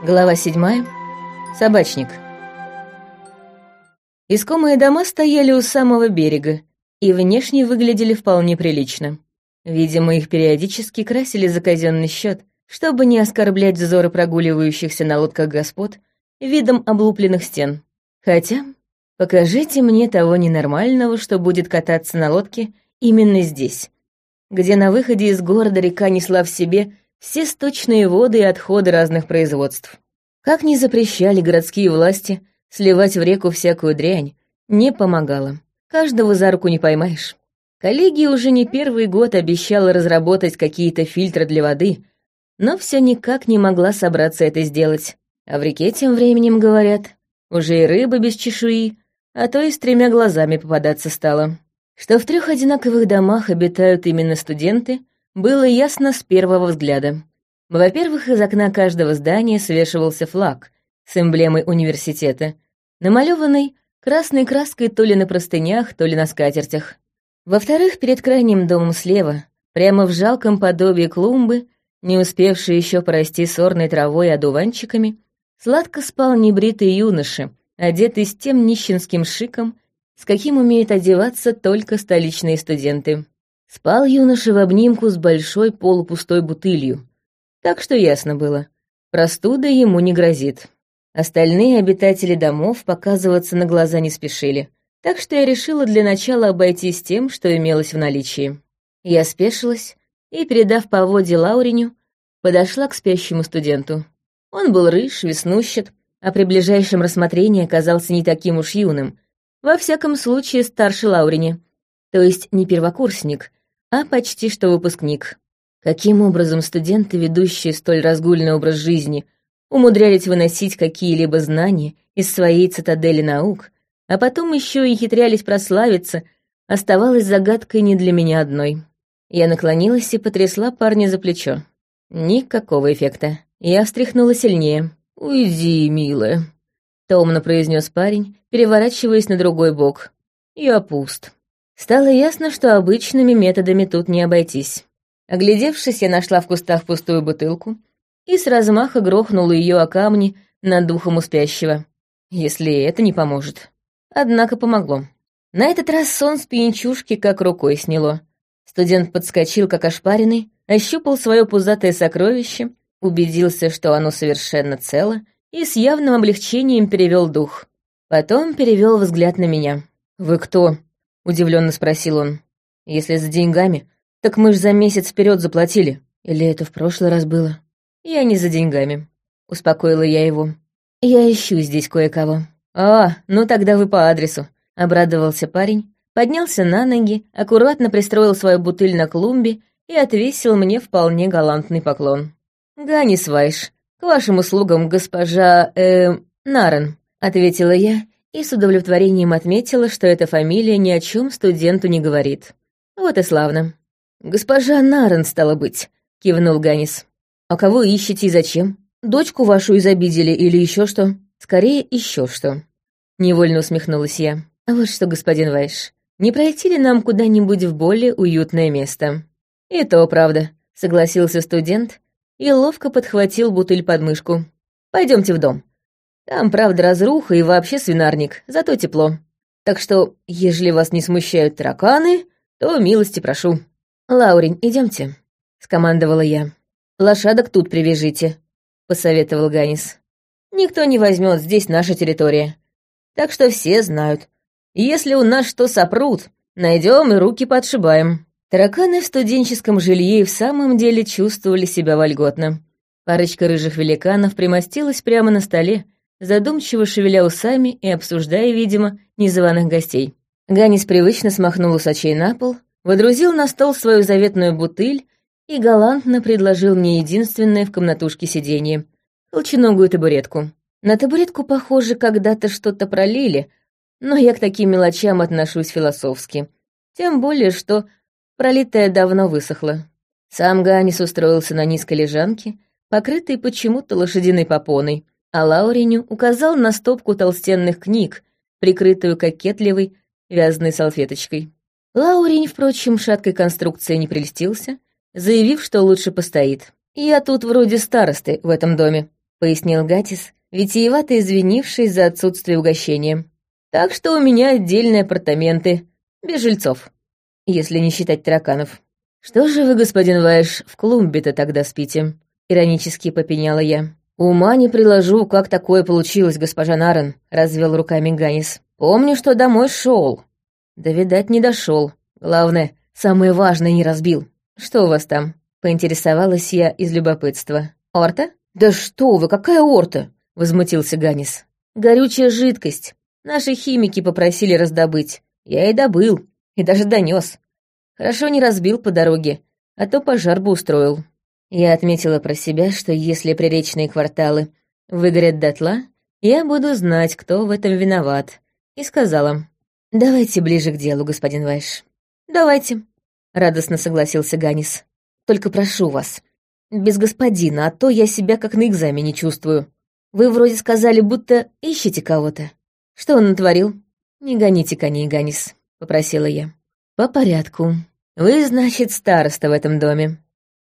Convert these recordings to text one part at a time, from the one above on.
Глава седьмая. Собачник. Искомые дома стояли у самого берега и внешне выглядели вполне прилично. Видимо, их периодически красили за казенный счет, чтобы не оскорблять взоры прогуливающихся на лодках господ видом облупленных стен. Хотя, покажите мне того ненормального, что будет кататься на лодке именно здесь, где на выходе из города река несла в себе все сточные воды и отходы разных производств. Как ни запрещали городские власти сливать в реку всякую дрянь, не помогало. Каждого за руку не поймаешь. Коллегия уже не первый год обещала разработать какие-то фильтры для воды, но все никак не могла собраться это сделать. А в реке тем временем, говорят, уже и рыба без чешуи, а то и с тремя глазами попадаться стала. Что в трех одинаковых домах обитают именно студенты, было ясно с первого взгляда. Во-первых, из окна каждого здания свешивался флаг с эмблемой университета, намалеванный красной краской то ли на простынях, то ли на скатертях. Во-вторых, перед крайним домом слева, прямо в жалком подобии клумбы, не успевшей еще порасти сорной травой и одуванчиками, сладко спал небритый юноша, одетый с тем нищенским шиком, с каким умеют одеваться только столичные студенты. Спал юноша в обнимку с большой полупустой бутылью. Так что ясно было, простуда ему не грозит. Остальные обитатели домов показываться на глаза не спешили, так что я решила для начала обойтись тем, что имелось в наличии. Я спешилась и, передав поводье Лауриню, подошла к спящему студенту. Он был рыж, веснущат, а при ближайшем рассмотрении оказался не таким уж юным, во всяком случае старше Лаурине, то есть не первокурсник, а почти что выпускник. Каким образом студенты, ведущие столь разгульный образ жизни, умудрялись выносить какие-либо знания из своей цитадели наук, а потом еще и хитрялись прославиться, оставалось загадкой не для меня одной. Я наклонилась и потрясла парня за плечо. Никакого эффекта. Я встряхнула сильнее. «Уйди, милая», — томно произнес парень, переворачиваясь на другой бок. «Я пуст». Стало ясно, что обычными методами тут не обойтись. Оглядевшись, я нашла в кустах пустую бутылку и с размаха грохнула ее о камни над духом у спящего. Если это не поможет. Однако помогло. На этот раз сон с пьянчушки как рукой сняло. Студент подскочил, как ошпаренный, ощупал свое пузатое сокровище, убедился, что оно совершенно цело, и с явным облегчением перевел дух. Потом перевел взгляд на меня. «Вы кто?» Удивленно спросил он. Если за деньгами, так мы ж за месяц вперед заплатили. Или это в прошлый раз было? Я не за деньгами. Успокоила я его. Я ищу здесь кое-кого. А, ну тогда вы по адресу. Обрадовался парень, поднялся на ноги, аккуратно пристроил свою бутыль на клумбе и отвесил мне вполне галантный поклон. «Ганис Вайш, к вашим услугам, госпожа... э... Нарен», — ответила я и с удовлетворением отметила, что эта фамилия ни о чем студенту не говорит. Вот и славно. «Госпожа Нарен, стало быть», — кивнул Ганис. «А кого ищете и зачем? Дочку вашу изобидели или еще что?» «Скорее, еще что». Невольно усмехнулась я. «А вот что, господин Вайш, не пройти ли нам куда-нибудь в более уютное место?» «И то правда», — согласился студент и ловко подхватил бутыль под мышку. «Пойдемте в дом. Там, правда, разруха и вообще свинарник, зато тепло. Так что, ежели вас не смущают тараканы, то милости прошу. Лаурень, идемте, скомандовала я. Лошадок тут привяжите, посоветовал Ганис. Никто не возьмет, здесь наша территория. Так что все знают. Если у нас что сопрут, найдем и руки подшибаем. Тараканы в студенческом жилье и в самом деле чувствовали себя вольготно. Парочка рыжих великанов примостилась прямо на столе, задумчиво шевеля усами и обсуждая, видимо, незваных гостей. Ганис привычно смахнул усачей на пол, водрузил на стол свою заветную бутыль и галантно предложил мне единственное в комнатушке сиденье — колченогую табуретку. На табуретку, похоже, когда-то что-то пролили, но я к таким мелочам отношусь философски. Тем более, что пролитое давно высохло. Сам Ганис устроился на низкой лежанке, покрытой почему-то лошадиной попоной — а Лауреню указал на стопку толстенных книг, прикрытую кокетливой вязаной салфеточкой. Лаурень, впрочем, шаткой конструкции не прельстился, заявив, что лучше постоит. «Я тут вроде старосты в этом доме», — пояснил Гатис, витиевато извинившись за отсутствие угощения. «Так что у меня отдельные апартаменты, без жильцов, если не считать тараканов». «Что же вы, господин Вайш, в клумбе-то тогда спите?» — иронически попеняла я. «Ума не приложу, как такое получилось, госпожа Нарен», — развел руками Ганис. «Помню, что домой шел. Да, видать, не дошел. Главное, самое важное не разбил. Что у вас там?» — поинтересовалась я из любопытства. «Орта?» «Да что вы, какая орта?» — возмутился Ганис. «Горючая жидкость. Наши химики попросили раздобыть. Я и добыл, и даже донес. Хорошо не разбил по дороге, а то пожар бы устроил». Я отметила про себя, что если приречные кварталы выгорят дотла, я буду знать, кто в этом виноват, и сказала, «Давайте ближе к делу, господин Вайш». «Давайте», — радостно согласился Ганис. «Только прошу вас, без господина, а то я себя как на экзамене чувствую. Вы вроде сказали, будто ищете кого-то. Что он натворил?» «Не гоните коней, Ганис», — попросила я. «По порядку. Вы, значит, староста в этом доме.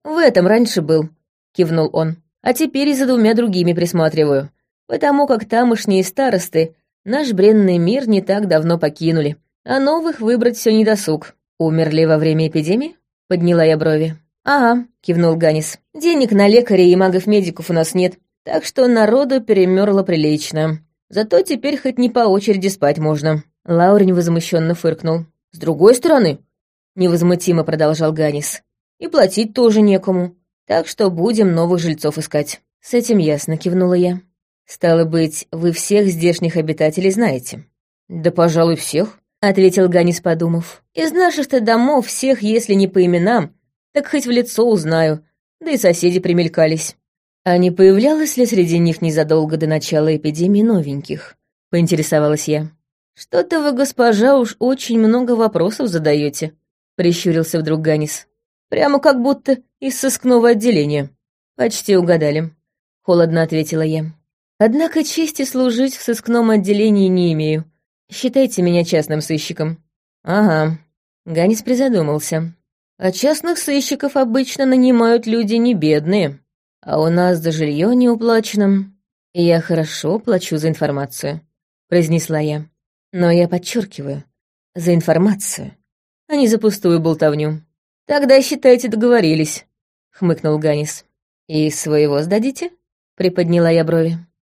«В этом раньше был», — кивнул он. «А теперь и за двумя другими присматриваю, потому как тамошние старосты наш бренный мир не так давно покинули, а новых выбрать все недосуг. Умерли во время эпидемии?» — подняла я брови. «Ага», — кивнул Ганис. «Денег на лекарей и магов-медиков у нас нет, так что народу перемерло прилично. Зато теперь хоть не по очереди спать можно». Лаурень возмущенно фыркнул. «С другой стороны», — невозмутимо продолжал Ганис, и платить тоже некому. Так что будем новых жильцов искать. С этим ясно кивнула я. Стало быть, вы всех здешних обитателей знаете. Да, пожалуй, всех, ответил Ганис, подумав. Из наших-то домов всех, если не по именам, так хоть в лицо узнаю, да и соседи примелькались. А не появлялось ли среди них незадолго до начала эпидемии новеньких? Поинтересовалась я. Что-то вы, госпожа, уж очень много вопросов задаете, прищурился вдруг Ганис. Прямо как будто из сыскного отделения. Почти угадали. Холодно ответила я. Однако чести служить в сыскном отделении не имею. Считайте меня частным сыщиком. Ага. Ганис призадумался. А частных сыщиков обычно нанимают люди не бедные. А у нас за жилье не уплачено. Я хорошо плачу за информацию, произнесла я. Но я подчеркиваю, за информацию, а не за пустую болтовню. «Тогда, считайте, договорились», — хмыкнул Ганис. «И своего сдадите?» — приподняла я брови.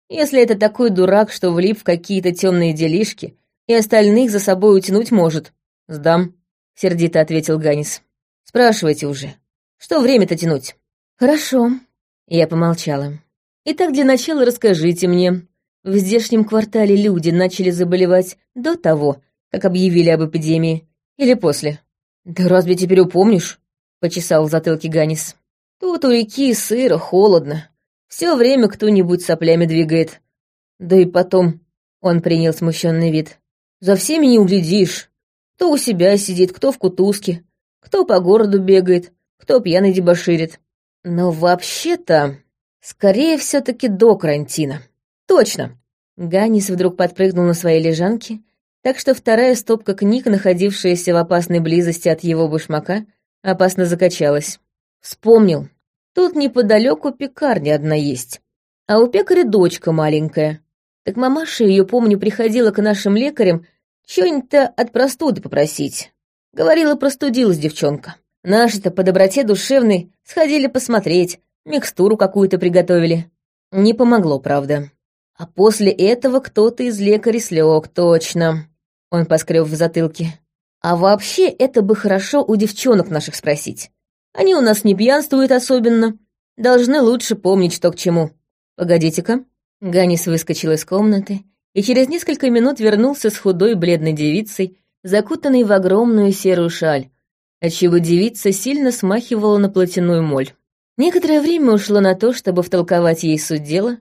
«Если это такой дурак, что влип в какие-то темные делишки и остальных за собой утянуть может, сдам», — сердито ответил Ганис. «Спрашивайте уже. Что время-то тянуть?» «Хорошо», — я помолчала. «Итак, для начала расскажите мне, в здешнем квартале люди начали заболевать до того, как объявили об эпидемии, или после?» «Да разве теперь упомнишь?» — почесал в затылке Ганис. «Тут у реки сыро, холодно. Все время кто-нибудь соплями двигает. Да и потом...» — он принял смущенный вид. «За всеми не углядишь. Кто у себя сидит, кто в кутузке, кто по городу бегает, кто пьяный дебоширит. Но вообще-то, скорее все-таки до карантина. Точно!» Ганис вдруг подпрыгнул на своей лежанке так что вторая стопка книг, находившаяся в опасной близости от его башмака, опасно закачалась. Вспомнил. Тут неподалеку пекарня одна есть, а у пекаря дочка маленькая. Так мамаша ее, помню, приходила к нашим лекарям что-нибудь-то от простуды попросить. Говорила, простудилась девчонка. Наши-то по доброте душевной сходили посмотреть, микстуру какую-то приготовили. Не помогло, правда. А после этого кто-то из лекарей слег, точно. Он поскреб в затылке. А вообще, это бы хорошо у девчонок наших спросить. Они у нас не пьянствуют особенно. Должны лучше помнить, что к чему. Погодите-ка. Ганис выскочил из комнаты и через несколько минут вернулся с худой бледной девицей, закутанной в огромную серую шаль, отчего девица сильно смахивала на платяную моль. Некоторое время ушло на то, чтобы втолковать ей суть дела,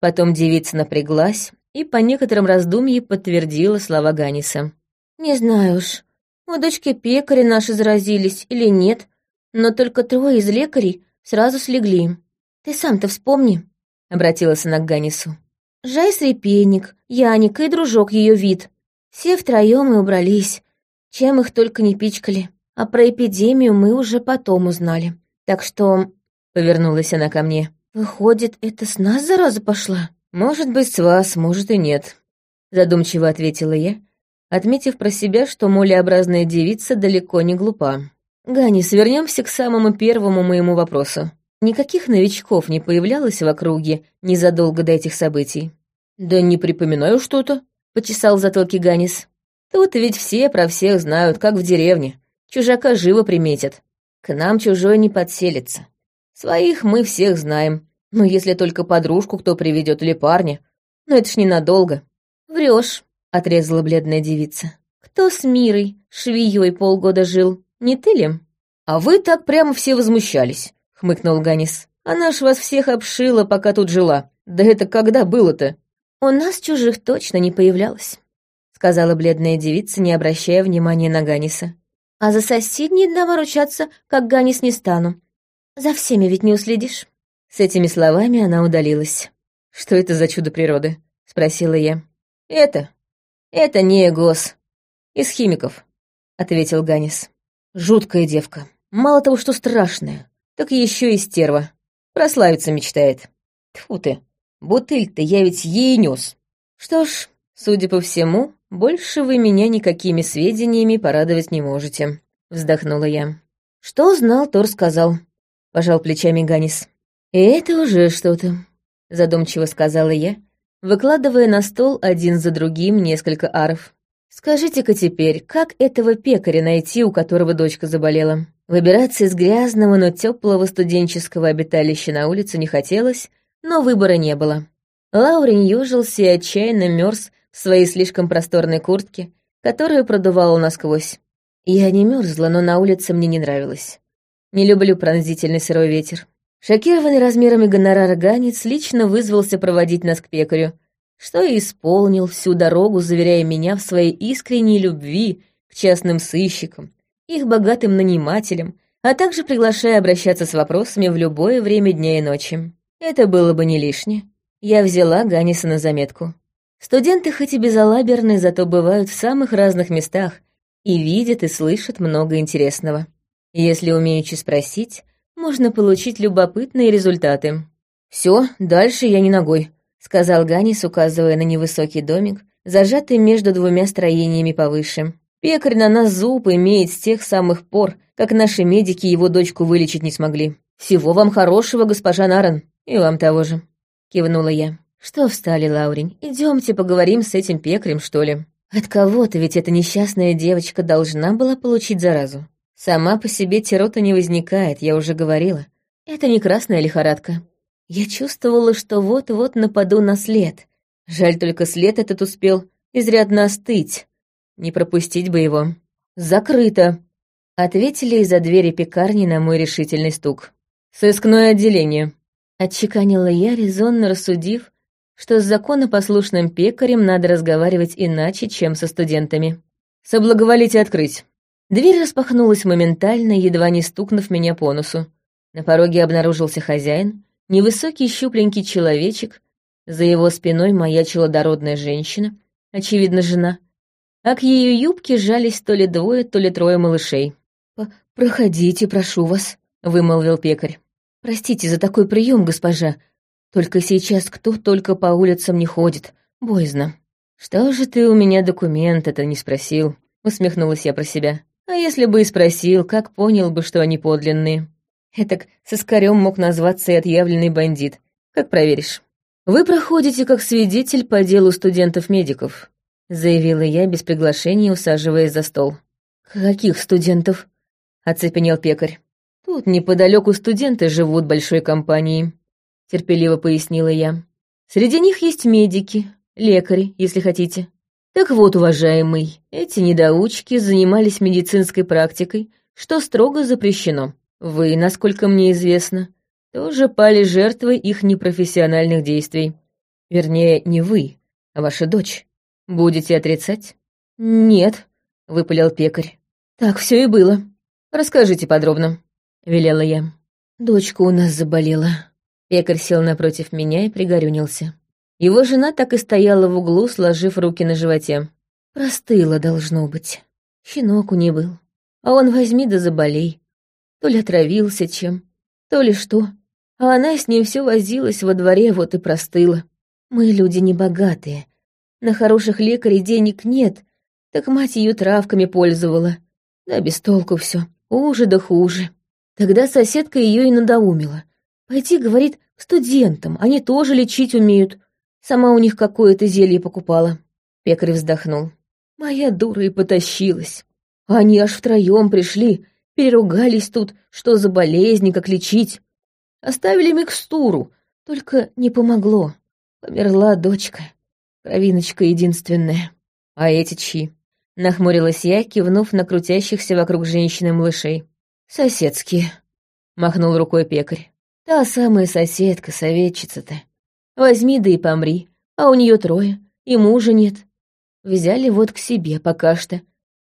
потом девица напряглась и по некоторым раздумьям подтвердила слова Ганиса. «Не знаю уж, у дочки пекаря наши заразились или нет, но только трое из лекарей сразу слегли. Ты сам-то вспомни», — обратилась она к Ганису. «Жай Репейник, Яника и дружок ее вид. Все втроем и убрались, чем их только не пичкали. А про эпидемию мы уже потом узнали. Так что...» — повернулась она ко мне. «Выходит, это с нас зараза пошла?» «Может быть, с вас, может и нет», — задумчиво ответила я, отметив про себя, что молеобразная девица далеко не глупа. «Гани, свернемся к самому первому моему вопросу. Никаких новичков не появлялось в округе незадолго до этих событий?» «Да не припоминаю что-то», — почесал в затылке Ганис. «Тут ведь все про всех знают, как в деревне. Чужака живо приметят. К нам чужой не подселится. Своих мы всех знаем. Но если только подружку кто приведет или парня, но это ж ненадолго. Врешь, отрезала бледная девица. Кто с Мирой, швеей полгода жил, не ты ли? А вы так прямо все возмущались, хмыкнул Ганис. Она ж вас всех обшила, пока тут жила. Да это когда было-то? У нас чужих точно не появлялось, сказала бледная девица, не обращая внимания на Ганиса. А за соседние дома ручаться, как Ганис, не стану. За всеми ведь не уследишь. С этими словами она удалилась. «Что это за чудо природы?» — спросила я. «Это... это не гос. Из химиков», — ответил Ганис. «Жуткая девка. Мало того, что страшная, так еще и стерва. Прославиться мечтает. Тьфу ты, бутыль-то я ведь ей нес. Что ж, судя по всему, больше вы меня никакими сведениями порадовать не можете», — вздохнула я. «Что знал, то рассказал», — пожал плечами Ганис. «И это уже что-то», — задумчиво сказала я, выкладывая на стол один за другим несколько аров. «Скажите-ка теперь, как этого пекаря найти, у которого дочка заболела?» Выбираться из грязного, но теплого студенческого обиталища на улицу не хотелось, но выбора не было. Лаурин южился и отчаянно мерз в своей слишком просторной куртке, которую продувала насквозь. Я не мерзла, но на улице мне не нравилось. Не люблю пронзительный сырой ветер. Шокированный размерами гонорара Ганец лично вызвался проводить нас к пекарю, что и исполнил всю дорогу, заверяя меня в своей искренней любви к частным сыщикам, их богатым нанимателям, а также приглашая обращаться с вопросами в любое время дня и ночи. Это было бы не лишнее. Я взяла Ганиса на заметку. Студенты хоть и безалаберны, зато бывают в самых разных местах и видят и слышат много интересного. Если умеючи спросить, можно получить любопытные результаты. «Все, дальше я не ногой», — сказал Ганис, указывая на невысокий домик, зажатый между двумя строениями повыше. «Пекарь на нас зуб имеет с тех самых пор, как наши медики его дочку вылечить не смогли. Всего вам хорошего, госпожа Наран, и вам того же», — кивнула я. «Что встали, Лаурень? Идемте поговорим с этим пекарем, что ли? От кого-то ведь эта несчастная девочка должна была получить заразу. Сама по себе тирота не возникает, я уже говорила. Это не красная лихорадка. Я чувствовала, что вот-вот нападу на след. Жаль только след этот успел изрядно остыть. Не пропустить бы его. «Закрыто!» — ответили из-за двери пекарни на мой решительный стук. «Сыскное отделение», — отчеканила я, резонно рассудив, что с законопослушным пекарем надо разговаривать иначе, чем со студентами. «Соблаговолите открыть». Дверь распахнулась моментально, едва не стукнув меня по носу. На пороге обнаружился хозяин, невысокий щупленький человечек, за его спиной маячила дородная женщина, очевидно, жена, а к ее юбке жались то ли двое, то ли трое малышей. «Проходите, прошу вас», — вымолвил пекарь. «Простите за такой прием, госпожа. Только сейчас кто только по улицам не ходит. Боязно». «Что же ты у меня документ-то не спросил?» — усмехнулась я про себя. А если бы и спросил, как понял бы, что они подлинные? Этак с искарем мог назваться и отъявленный бандит. Как проверишь? «Вы проходите как свидетель по делу студентов-медиков», заявила я без приглашения, усаживаясь за стол. «Каких студентов?» — оцепенел пекарь. «Тут неподалеку студенты живут большой компанией», — терпеливо пояснила я. «Среди них есть медики, лекари, если хотите. Так вот, уважаемый, эти недоучки занимались медицинской практикой, что строго запрещено. Вы, насколько мне известно, тоже пали жертвой их непрофессиональных действий. Вернее, не вы, а ваша дочь. Будете отрицать? Нет, выпалил пекарь. Так все и было. Расскажите подробно, велела я. Дочка у нас заболела. Пекарь сел напротив меня и пригорюнился. Его жена так и стояла в углу, сложив руки на животе. Простыла, должно быть. Щенок у ней был. А он возьми да заболей. То ли отравился чем, то ли что. А она с ним все возилась во дворе, вот и простыла. Мы люди небогатые. На хороших лекарей денег нет, так мать ее травками пользовала. Да без толку все, хуже да хуже. Тогда соседка ее и надоумила. Пойти, говорит, к студентам, они тоже лечить умеют. Сама у них какое-то зелье покупала. Пекарь вздохнул. Моя дура и потащилась. Они аж втроем пришли, переругались тут, что за болезни, как лечить. Оставили микстуру, только не помогло. Померла дочка, кровиночка единственная. А эти чьи? Нахмурилась я, кивнув на крутящихся вокруг женщины малышей. «Соседские», — махнул рукой пекарь. «Та самая соседка, советчица-то. Возьми да и помри, а у нее трое, и мужа нет. Взяли вот к себе пока что.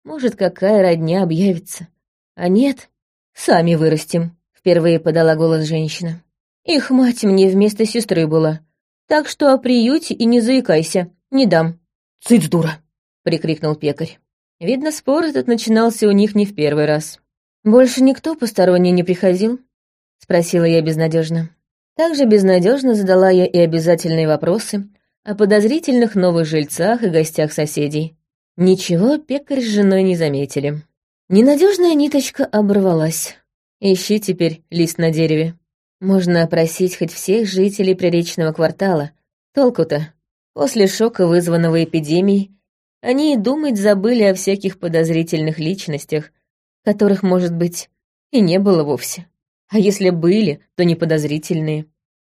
Может, какая родня объявится. А нет, сами вырастим», — впервые подала голос женщина. «Их мать мне вместо сестры была, так что о приюте и не заикайся, не дам». «Цыц, дура!» — прикрикнул пекарь. Видно, спор этот начинался у них не в первый раз. «Больше никто посторонний не приходил?» — спросила я безнадежно. Также безнадежно задала я и обязательные вопросы о подозрительных новых жильцах и гостях соседей. Ничего пекарь с женой не заметили. Ненадежная ниточка оборвалась. Ищи теперь лист на дереве. Можно опросить хоть всех жителей приречного квартала. Толку-то? После шока, вызванного эпидемией, они и думать забыли о всяких подозрительных личностях, которых, может быть, и не было вовсе. А если были, то не подозрительные.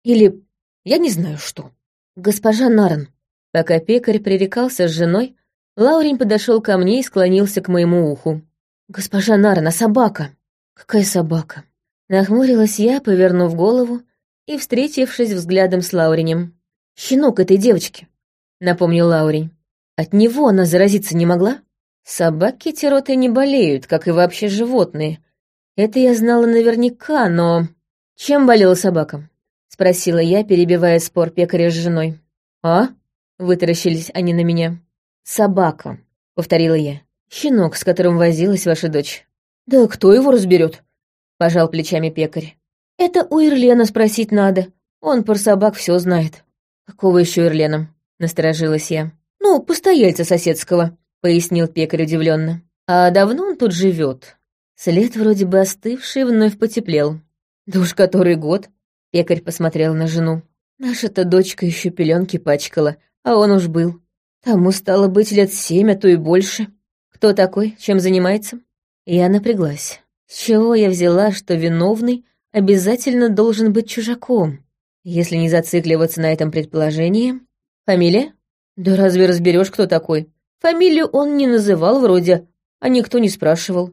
Или я не знаю что. Госпожа Наран. Пока пекарь пререкался с женой, Лаурень подошел ко мне и склонился к моему уху. «Госпожа Наран, а собака?» «Какая собака?» Нахмурилась я, повернув голову и встретившись взглядом с Лауренем. «Щенок этой девочки», — напомнил Лаурень. «От него она заразиться не могла?» Собаки тироты не болеют, как и вообще животные. Это я знала наверняка, но... Чем болела собака? Спросила я, перебивая спор пекаря с женой. А? Вытаращились они на меня. Собака, повторила я. Щенок, с которым возилась ваша дочь. Да кто его разберет? Пожал плечами пекарь. Это у Ирлена спросить надо. Он про собак все знает. Какого еще Ирлена? Насторожилась я. Ну, постояльца соседского пояснил пекарь удивленно. «А давно он тут живет?» След вроде бы остывший вновь потеплел. «Да уж который год?» Пекарь посмотрел на жену. «Наша-то дочка еще пеленки пачкала, а он уж был. Тому стало быть лет семь, а то и больше. Кто такой, чем занимается?» Я напряглась. С чего я взяла, что виновный обязательно должен быть чужаком? Если не зацикливаться на этом предположении... Фамилия? Да разве разберешь, кто такой? Фамилию он не называл вроде, а никто не спрашивал.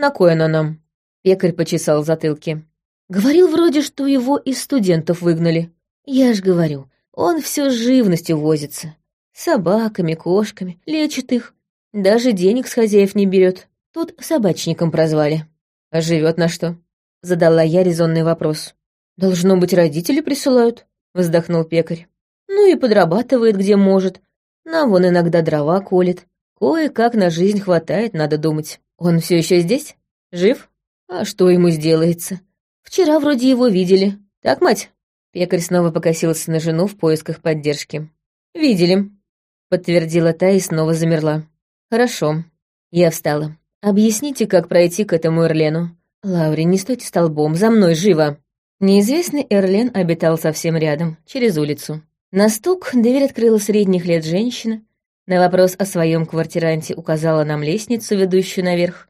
На кой она нам? Пекарь почесал затылки. Говорил вроде, что его из студентов выгнали. Я ж говорю, он все с живностью возится. Собаками, кошками, лечит их. Даже денег с хозяев не берет. Тут собачником прозвали. А живет на что? Задала я резонный вопрос. Должно быть, родители присылают, вздохнул пекарь. Ну и подрабатывает, где может, нам вон иногда дрова колет. Кое-как на жизнь хватает, надо думать. Он все еще здесь? Жив? А что ему сделается? Вчера вроде его видели. Так, мать?» Пекарь снова покосился на жену в поисках поддержки. «Видели», — подтвердила та и снова замерла. «Хорошо». Я встала. «Объясните, как пройти к этому Эрлену. Лаури, не стойте столбом, за мной, живо!» Неизвестный Эрлен обитал совсем рядом, через улицу. На стук дверь открыла средних лет женщина, на вопрос о своем квартиранте указала нам лестницу, ведущую наверх,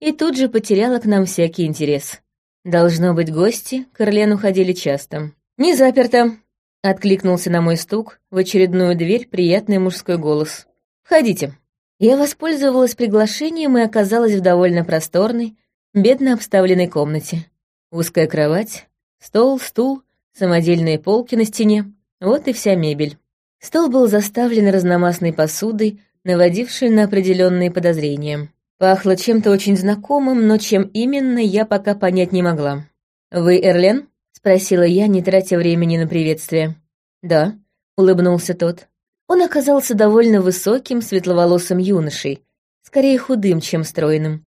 и тут же потеряла к нам всякий интерес. Должно быть, гости к Орлену ходили часто. «Не заперто!» — откликнулся на мой стук в очередную дверь приятный мужской голос. «Входите». Я воспользовалась приглашением и оказалась в довольно просторной, бедно обставленной комнате. Узкая кровать, стол, стул, самодельные полки на стене, вот и вся мебель. Стол был заставлен разномастной посудой, наводившей на определенные подозрения. Пахло чем-то очень знакомым, но чем именно, я пока понять не могла. «Вы Эрлен?» — спросила я, не тратя времени на приветствие. «Да», — улыбнулся тот. Он оказался довольно высоким, светловолосым юношей, скорее худым, чем стройным,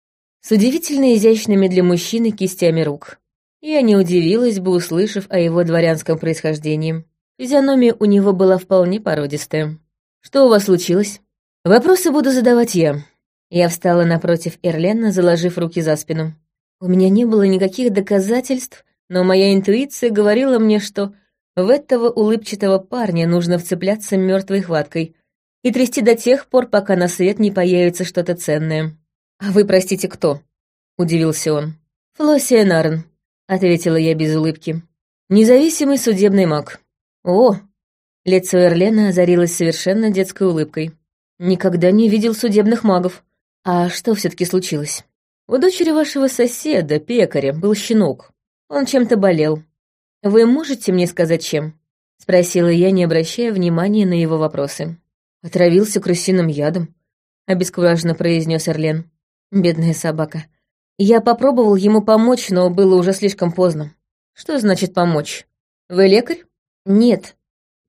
с удивительно изящными для мужчины кистями рук. Я не удивилась бы, услышав о его дворянском происхождении. Физиономия у него была вполне породистая. «Что у вас случилось?» «Вопросы буду задавать я». Я встала напротив Эрлена, заложив руки за спину. У меня не было никаких доказательств, но моя интуиция говорила мне, что в этого улыбчатого парня нужно вцепляться мертвой хваткой и трясти до тех пор, пока на свет не появится что-то ценное. «А вы, простите, кто?» — удивился он. «Флоссия Нарен», — ответила я без улыбки. «Независимый судебный маг». «О!» — лицо Эрлена озарилось совершенно детской улыбкой. «Никогда не видел судебных магов. А что все таки случилось?» «У дочери вашего соседа, пекаря, был щенок. Он чем-то болел. Вы можете мне сказать, чем?» — спросила я, не обращая внимания на его вопросы. «Отравился крысиным ядом», — обескураженно произнес Эрлен. «Бедная собака. Я попробовал ему помочь, но было уже слишком поздно. Что значит помочь? Вы лекарь? Нет.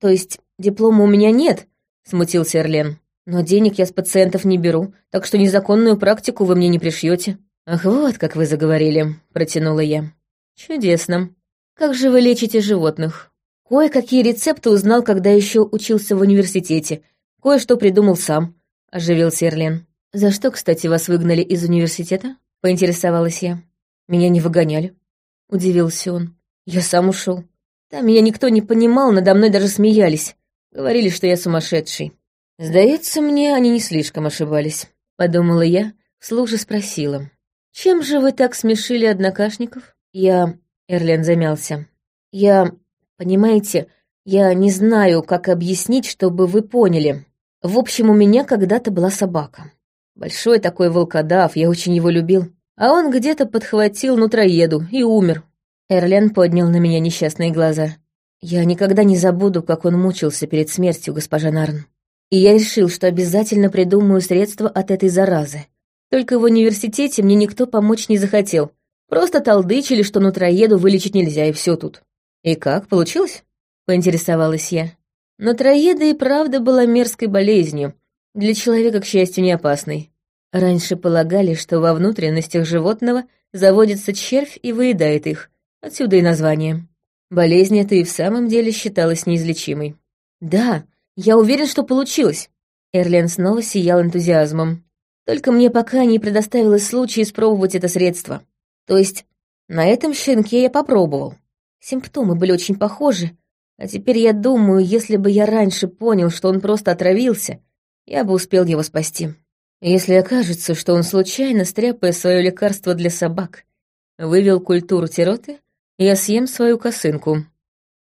То есть диплома у меня нет, смутился Эрлен. Но денег я с пациентов не беру, так что незаконную практику вы мне не пришьете. Ах, вот как вы заговорили, протянула я. Чудесно. Как же вы лечите животных? Кое-какие рецепты узнал, когда еще учился в университете. Кое-что придумал сам, оживился Эрлен. За что, кстати, вас выгнали из университета? — поинтересовалась я. «Меня не выгоняли», — удивился он. «Я сам ушел. Там меня никто не понимал, надо мной даже смеялись. Говорили, что я сумасшедший. Сдается мне, они не слишком ошибались», — подумала я, вслух же спросила. «Чем же вы так смешили однокашников?» «Я...» — Эрлен замялся. «Я... Понимаете, я не знаю, как объяснить, чтобы вы поняли. В общем, у меня когда-то была собака. Большой такой волкодав, я очень его любил. А он где-то подхватил нутроеду и умер. Эрлен поднял на меня несчастные глаза. Я никогда не забуду, как он мучился перед смертью, госпожа Нарн. И я решил, что обязательно придумаю средства от этой заразы. Только в университете мне никто помочь не захотел. Просто толдычили, что нутроеду вылечить нельзя, и все тут. И как, получилось? Поинтересовалась я. Нутроеда и правда была мерзкой болезнью, для человека, к счастью, не опасный. Раньше полагали, что во внутренностях животного заводится червь и выедает их, отсюда и название. Болезнь эта и в самом деле считалась неизлечимой. «Да, я уверен, что получилось!» Эрлен снова сиял энтузиазмом. «Только мне пока не предоставилось случая испробовать это средство. То есть на этом щенке я попробовал. Симптомы были очень похожи, а теперь я думаю, если бы я раньше понял, что он просто отравился, я бы успел его спасти. Если окажется, что он случайно, стряпая свое лекарство для собак, вывел культуру тироты, я съем свою косынку,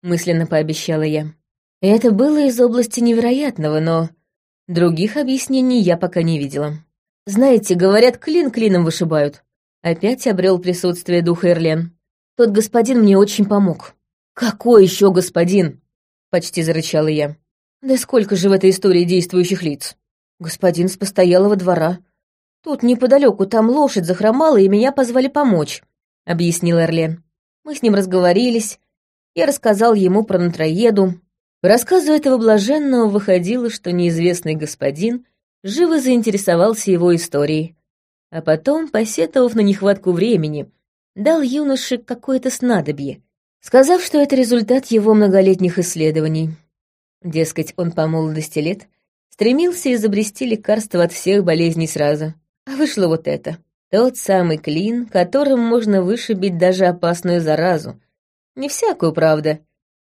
мысленно пообещала я. Это было из области невероятного, но других объяснений я пока не видела. Знаете, говорят, клин клином вышибают. Опять обрел присутствие духа Эрлен. Тот господин мне очень помог. Какой еще господин? Почти зарычала я. Да сколько же в этой истории действующих лиц? Господин с постоялого двора. Тут неподалеку там лошадь захромала, и меня позвали помочь, — объяснил Эрлен. Мы с ним разговорились. Я рассказал ему про нутроеду. По рассказу этого блаженного выходило, что неизвестный господин живо заинтересовался его историей. А потом, посетовав на нехватку времени, дал юноше какое-то снадобье, сказав, что это результат его многолетних исследований. Дескать, он по молодости лет стремился изобрести лекарство от всех болезней сразу. А вышло вот это. Тот самый клин, которым можно вышибить даже опасную заразу. Не всякую, правда,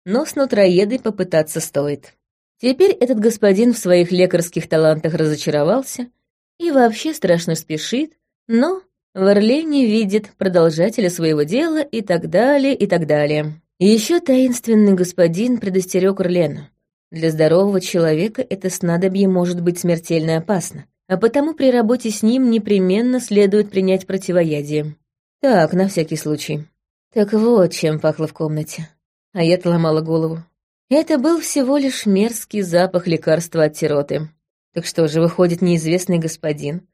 но с нутроедой попытаться стоит. Теперь этот господин в своих лекарских талантах разочаровался и вообще страшно спешит, но в Орлене видит продолжателя своего дела и так далее, и так далее. Еще таинственный господин предостерег Орлена. Для здорового человека это снадобье может быть смертельно опасно, а потому при работе с ним непременно следует принять противоядие. Так, на всякий случай. Так вот, чем пахло в комнате. А я-то ломала голову. Это был всего лишь мерзкий запах лекарства от тироты. Так что же, выходит, неизвестный господин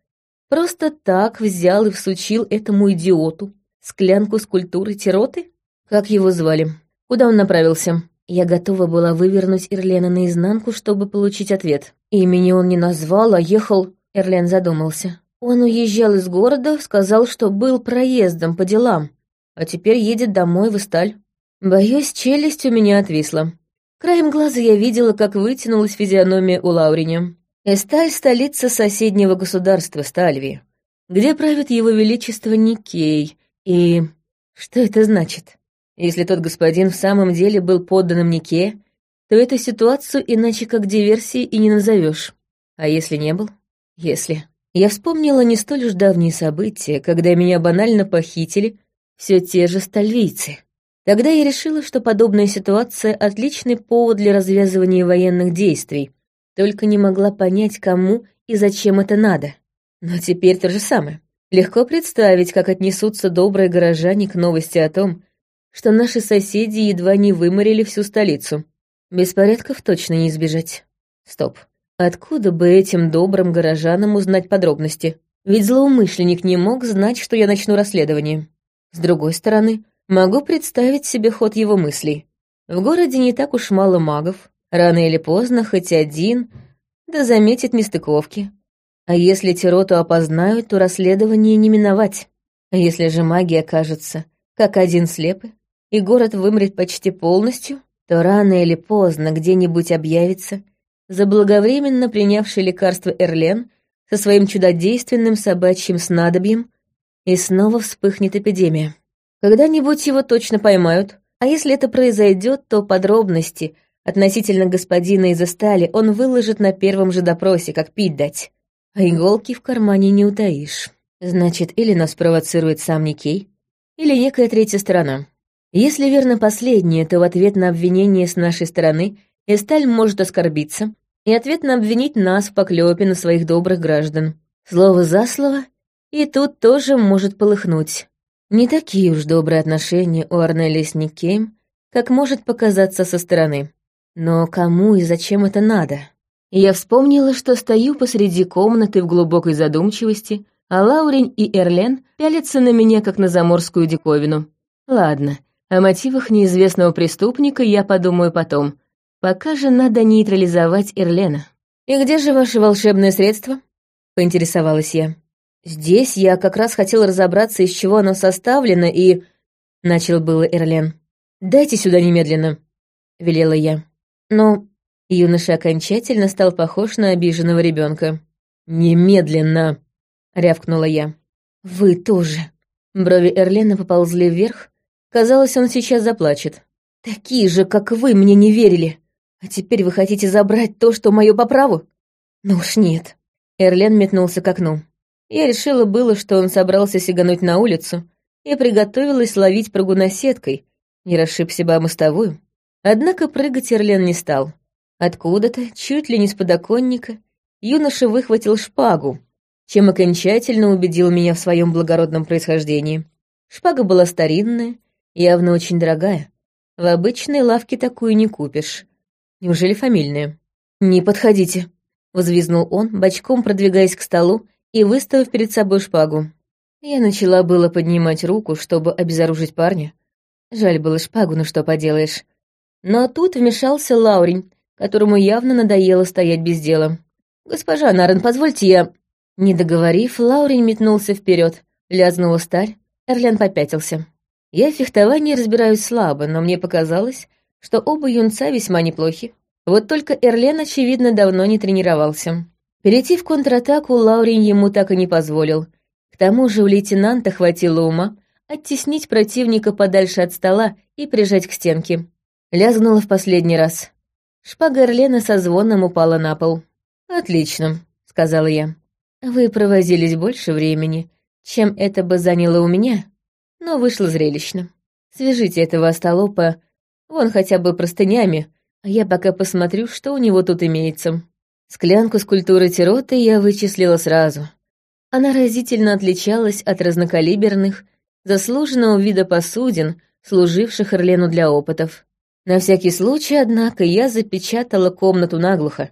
просто так взял и всучил этому идиоту склянку с культурой тироты? Как его звали? Куда он направился? Я готова была вывернуть Ирлена наизнанку, чтобы получить ответ. Имени он не назвал, а ехал... Эрлен задумался. Он уезжал из города, сказал, что был проездом по делам. а теперь едет домой в Исталь. Боюсь, челюсть у меня отвисла. Краем глаза я видела, как вытянулась физиономия у Лауриня. Эсталь — столица соседнего государства Стальви, где правит его величество Никей. И что это значит? Если тот господин в самом деле был подданным Нике, то эту ситуацию иначе как диверсией и не назовешь. А если не был? Если. Я вспомнила не столь уж давние события, когда меня банально похитили все те же стальвийцы. Тогда я решила, что подобная ситуация — отличный повод для развязывания военных действий, только не могла понять, кому и зачем это надо. Но теперь то же самое. Легко представить, как отнесутся добрые горожане к новости о том, что наши соседи едва не выморили всю столицу. Беспорядков точно не избежать. Стоп. Откуда бы этим добрым горожанам узнать подробности? Ведь злоумышленник не мог знать, что я начну расследование. С другой стороны, могу представить себе ход его мыслей. В городе не так уж мало магов, Рано или поздно хоть один, да заметит нестыковки. А если Тироту опознают, то расследование не миновать. А если же маги окажутся, как один слепы, и город вымрет почти полностью, то рано или поздно где-нибудь объявится заблаговременно принявший лекарство Эрлен со своим чудодейственным собачьим снадобьем, и снова вспыхнет эпидемия. Когда-нибудь его точно поймают, а если это произойдет, то подробности Относительно господина из стали он выложит на первом же допросе, как пить дать. А иголки в кармане не утаишь. Значит, или нас провоцирует сам Никей, или некая третья сторона. Если верно последнее, то в ответ на обвинение с нашей стороны Эсталь может оскорбиться и ответно обвинить нас в поклёпе на своих добрых граждан. Слово за слово, и тут тоже может полыхнуть. Не такие уж добрые отношения у Арнелли с Никеем, как может показаться со стороны. Но кому и зачем это надо? Я вспомнила, что стою посреди комнаты в глубокой задумчивости, а Лаурень и Эрлен пялятся на меня, как на заморскую диковину. Ладно, о мотивах неизвестного преступника я подумаю потом. Пока же надо нейтрализовать Эрлена. «И где же ваше волшебное средство?» — поинтересовалась я. «Здесь я как раз хотел разобраться, из чего оно составлено, и...» — начал было Эрлен. «Дайте сюда немедленно», — велела я. Но юноша окончательно стал похож на обиженного ребенка. «Немедленно!» — рявкнула я. «Вы тоже!» Брови Эрлена поползли вверх. Казалось, он сейчас заплачет. «Такие же, как вы, мне не верили. А теперь вы хотите забрать то, что мое по праву? Ну уж нет». Эрлен метнулся к окну. Я решила было, что он собрался сигануть на улицу, и приготовилась ловить прогуносеткой, не расшибся бы о мостовую. Однако прыгать Эрлен не стал. Откуда-то, чуть ли не с подоконника, юноша выхватил шпагу, чем окончательно убедил меня в своем благородном происхождении. Шпага была старинная, явно очень дорогая. В обычной лавке такую не купишь. Неужели фамильная? «Не подходите», — взвизнул он, бочком продвигаясь к столу и выставив перед собой шпагу. Я начала было поднимать руку, чтобы обезоружить парня. Жаль было шпагу, ну что поделаешь. Но тут вмешался Лаурень, которому явно надоело стоять без дела. «Госпожа Нарен, позвольте я...» Не договорив, Лаурень метнулся вперед, лязнула сталь, Эрлен попятился. Я в фехтовании разбираюсь слабо, но мне показалось, что оба юнца весьма неплохи. Вот только Эрлен, очевидно, давно не тренировался. Перейти в контратаку Лаурень ему так и не позволил. К тому же у лейтенанта хватило ума оттеснить противника подальше от стола и прижать к стенке. Лязгнула в последний раз. Шпага Эрлена со звоном упала на пол. «Отлично», — сказала я. «Вы провозились больше времени, чем это бы заняло у меня, но вышло зрелищно. Свяжите этого остолопа, вон хотя бы простынями, а я пока посмотрю, что у него тут имеется». Склянку скульптуры Тироты я вычислила сразу. Она разительно отличалась от разнокалиберных, заслуженного вида посудин, служивших Эрлену для опытов. На всякий случай, однако, я запечатала комнату наглухо,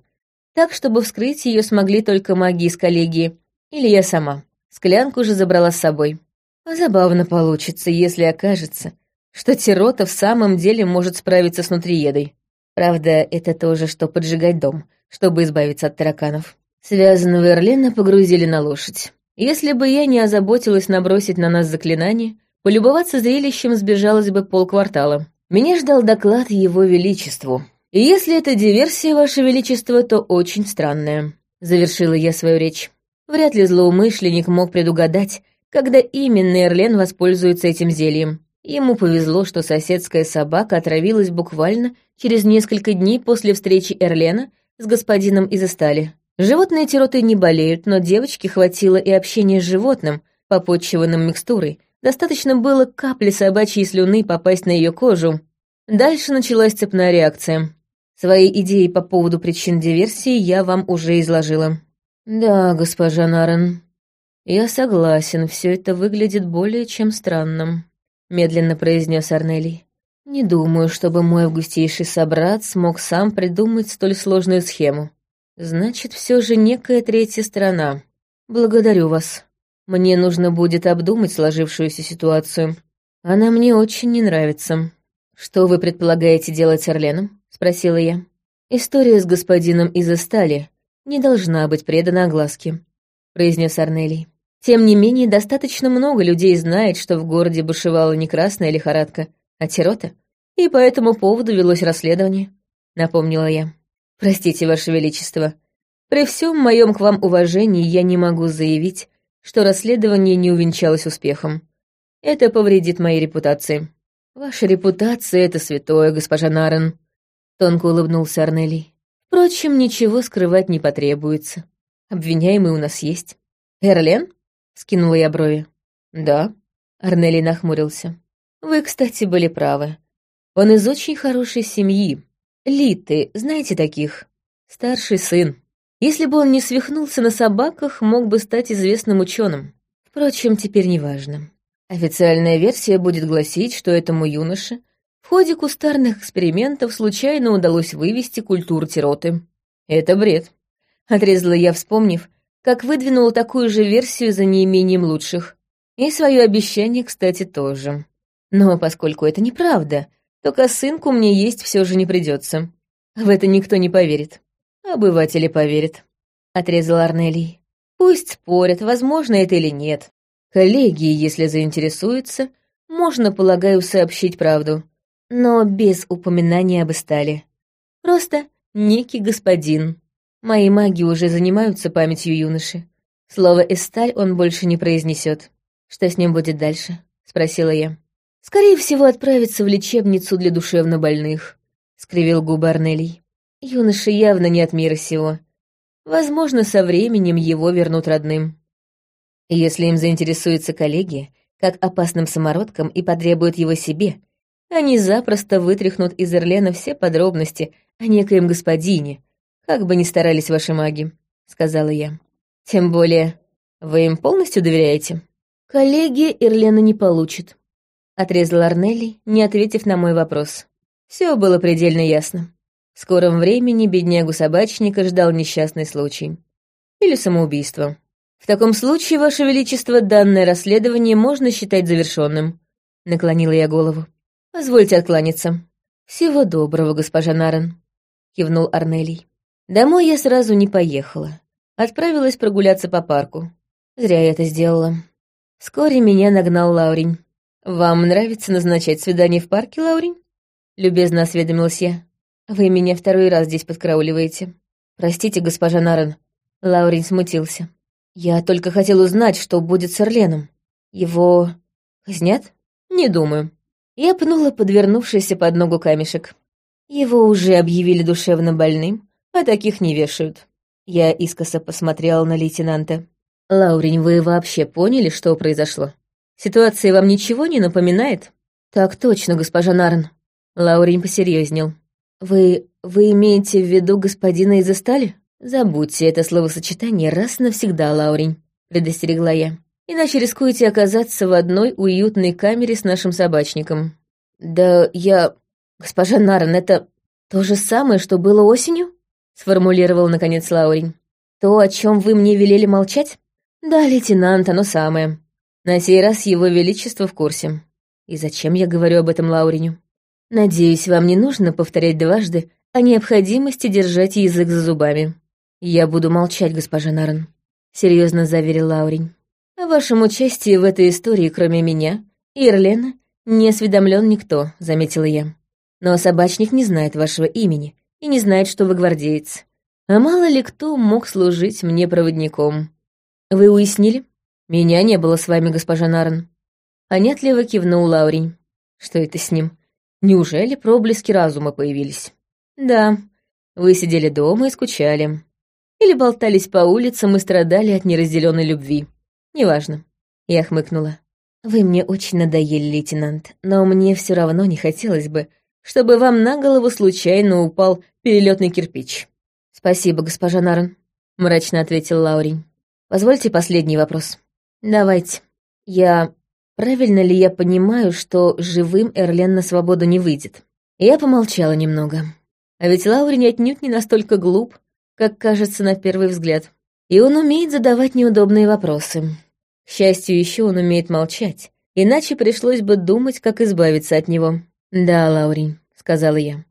так, чтобы вскрыть ее смогли только маги из коллегии, или я сама. Склянку же забрала с собой. Забавно получится, если окажется, что Тирота в самом деле может справиться с нутриедой. Правда, это тоже, что поджигать дом, чтобы избавиться от тараканов. Связанного Эрлена погрузили на лошадь. Если бы я не озаботилась набросить на нас заклинание, полюбоваться зрелищем сбежалось бы полквартала. Меня ждал доклад Его Величеству. И если это диверсия, Ваше Величество, то очень странная. Завершила я свою речь. Вряд ли злоумышленник мог предугадать, когда именно Эрлен воспользуется этим зельем. Ему повезло, что соседская собака отравилась буквально через несколько дней после встречи Эрлена с господином из Эстали. Животные тироты не болеют, но девочке хватило и общения с животным, попотчеванным микстурой. Достаточно было капли собачьей слюны попасть на ее кожу. Дальше началась цепная реакция. Свои идеи по поводу причин диверсии я вам уже изложила. Да, госпожа Нарен, я согласен, все это выглядит более чем странным, медленно произнес Арнелий. Не думаю, чтобы мой августейший собрат смог сам придумать столь сложную схему. Значит, все же некая третья сторона. Благодарю вас. Мне нужно будет обдумать сложившуюся ситуацию. Она мне очень не нравится. Что вы предполагаете делать с Орленом? Спросила я. История с господином из Эстали не должна быть предана огласке, произнес Арнелий. Тем не менее, достаточно много людей знает, что в городе бушевала не красная лихорадка, а тирота, и по этому поводу велось расследование, напомнила я. Простите, Ваше Величество, при всем моем к вам уважении я не могу заявить, что расследование не увенчалось успехом. Это повредит моей репутации. Ваша репутация — это святое, госпожа Нарен, — тонко улыбнулся Арнелий. Впрочем, ничего скрывать не потребуется. Обвиняемый у нас есть. Эрлен? — скинула я брови. Да. Арнелий нахмурился. Вы, кстати, были правы. Он из очень хорошей семьи, Литы, знаете таких? Старший сын. Если бы он не свихнулся на собаках, мог бы стать известным ученым. Впрочем, теперь неважно. Официальная версия будет гласить, что этому юноше в ходе кустарных экспериментов случайно удалось вывести культуру тироты. Это бред. Отрезала я, вспомнив, как выдвинула такую же версию за неимением лучших. И свое обещание, кстати, тоже. Но поскольку это неправда, то косынку мне есть все же не придется. В это никто не поверит. Обыватели поверят. Отрезал Арнелий. Пусть спорят, возможно это или нет. Коллеги, если заинтересуются, можно, полагаю, сообщить правду. Но без упоминания об Эстале. Просто некий господин. Мои маги уже занимаются памятью юноши. Слово «эсталь» он больше не произнесет. Что с ним будет дальше? Спросила я. Скорее всего, отправиться в лечебницу для душевнобольных», — скривил губы Арнелий. «Юноша явно не от мира сего. Возможно, со временем его вернут родным. Если им заинтересуются коллеги, как опасным самородком и потребуют его себе, они запросто вытряхнут из Эрлена все подробности о некоем господине, как бы ни старались ваши маги», — сказала я. «Тем более, вы им полностью доверяете?» «Коллеги Эрлена не получат», отрезал Арнелли, не ответив на мой вопрос. Все было предельно ясно. В скором времени беднягу-собачника ждал несчастный случай. Или самоубийство. В таком случае, Ваше Величество, данное расследование можно считать завершенным. Наклонила я голову. Позвольте откланяться. Всего доброго, госпожа Нарен. Кивнул Арнелий. Домой я сразу не поехала. Отправилась прогуляться по парку. Зря я это сделала. Вскоре меня нагнал Лаурень. «Вам нравится назначать свидание в парке, Лаурин?» Любезно осведомилась я. «Вы меня второй раз здесь подкарауливаете. Простите, госпожа Нарен». Лаурин смутился. «Я только хотел узнать, что будет с Орленом. Его... казнят? Не думаю». Я пнула подвернувшийся под ногу камешек. Его уже объявили душевно больным, а таких не вешают. Я искоса посмотрела на лейтенанта. «Лаурин, вы вообще поняли, что произошло?» Ситуация вам ничего не напоминает? Так точно, госпожа Нарн. Лаурин посерьезнел. Вы... вы имеете в виду господина из Эстали? Забудьте это словосочетание раз навсегда, Лаурин, предостерегла я. Иначе рискуете оказаться в одной уютной камере с нашим собачником. Да я... Госпожа Нарн, это то же самое, что было осенью? Сформулировал, наконец, Лаурин. То, о чем вы мне велели молчать? Да, лейтенант, оно самое. На сей раз его величество в курсе. И зачем я говорю об этом Лауриню? Надеюсь, вам не нужно повторять дважды о необходимости держать язык за зубами. Я буду молчать, госпожа Нарен, серьезно заверил Лаурин. О вашем участии в этой истории, кроме меня, Ирлена не осведомлен никто, заметила я. Но собачник не знает вашего имени и не знает, что вы гвардеец. А мало ли кто мог служить мне проводником. Вы уяснили? Меня не было с вами, госпожа Нарн. Понятливо кивнул Лаурень. Что это с ним? Неужели проблески разума появились? Да, вы сидели дома и скучали. Или болтались по улицам и страдали от неразделенной любви. Неважно. Я хмыкнула. Вы мне очень надоели, лейтенант, но мне все равно не хотелось бы, чтобы вам на голову случайно упал перелетный кирпич. Спасибо, госпожа Нарн, мрачно ответил Лаурень. Позвольте последний вопрос. Давайте. Я... Правильно ли я понимаю, что живым Эрлен на свободу не выйдет? Я помолчала немного. А ведь Лаурень отнюдь не настолько глуп, как кажется на первый взгляд. И он умеет задавать неудобные вопросы. К счастью, еще он умеет молчать, иначе пришлось бы думать, как избавиться от него. «Да, Лаурин», — сказала я.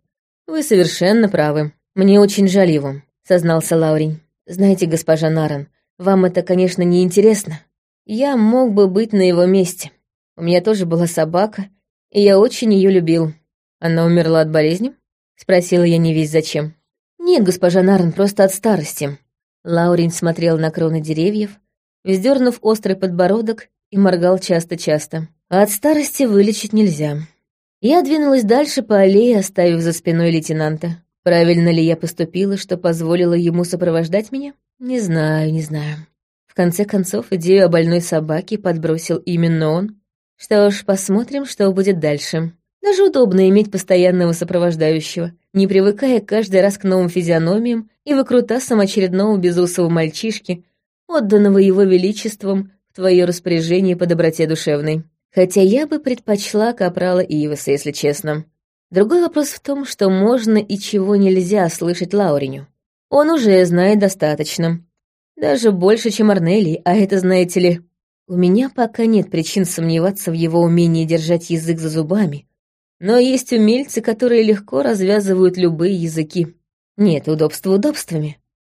«Вы совершенно правы. Мне очень жаль его», — сознался Лаурин. «Знаете, госпожа Наран, вам это, конечно, не интересно. Я мог бы быть на его месте. У меня тоже была собака, и я очень ее любил. Она умерла от болезни?» — спросила я не весь зачем. «Нет, госпожа Наран, просто от старости». Лаурин смотрел на кроны деревьев, вздернув острый подбородок и моргал часто-часто. А от старости вылечить нельзя. Я двинулась дальше по аллее, оставив за спиной лейтенанта. Правильно ли я поступила, что позволила ему сопровождать меня? Не знаю, не знаю. В конце концов, идею о больной собаке подбросил именно он. Что ж, посмотрим, что будет дальше. Даже удобно иметь постоянного сопровождающего, не привыкая каждый раз к новым физиономиям и выкрутасам очередного безусого мальчишки, отданного его величеством в твое распоряжение по доброте душевной. Хотя я бы предпочла капрала Иваса, если честно. Другой вопрос в том, что можно и чего нельзя слышать Лауриню. Он уже знает достаточно. Даже больше, чем Арнелий, а это, знаете ли... У меня пока нет причин сомневаться в его умении держать язык за зубами. Но есть умельцы, которые легко развязывают любые языки. Нет, удобства удобствами.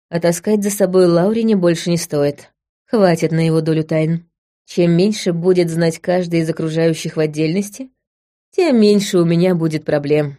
А таскать за собой Лаурине больше не стоит. Хватит на его долю тайн. Чем меньше будет знать каждый из окружающих в отдельности, тем меньше у меня будет проблем.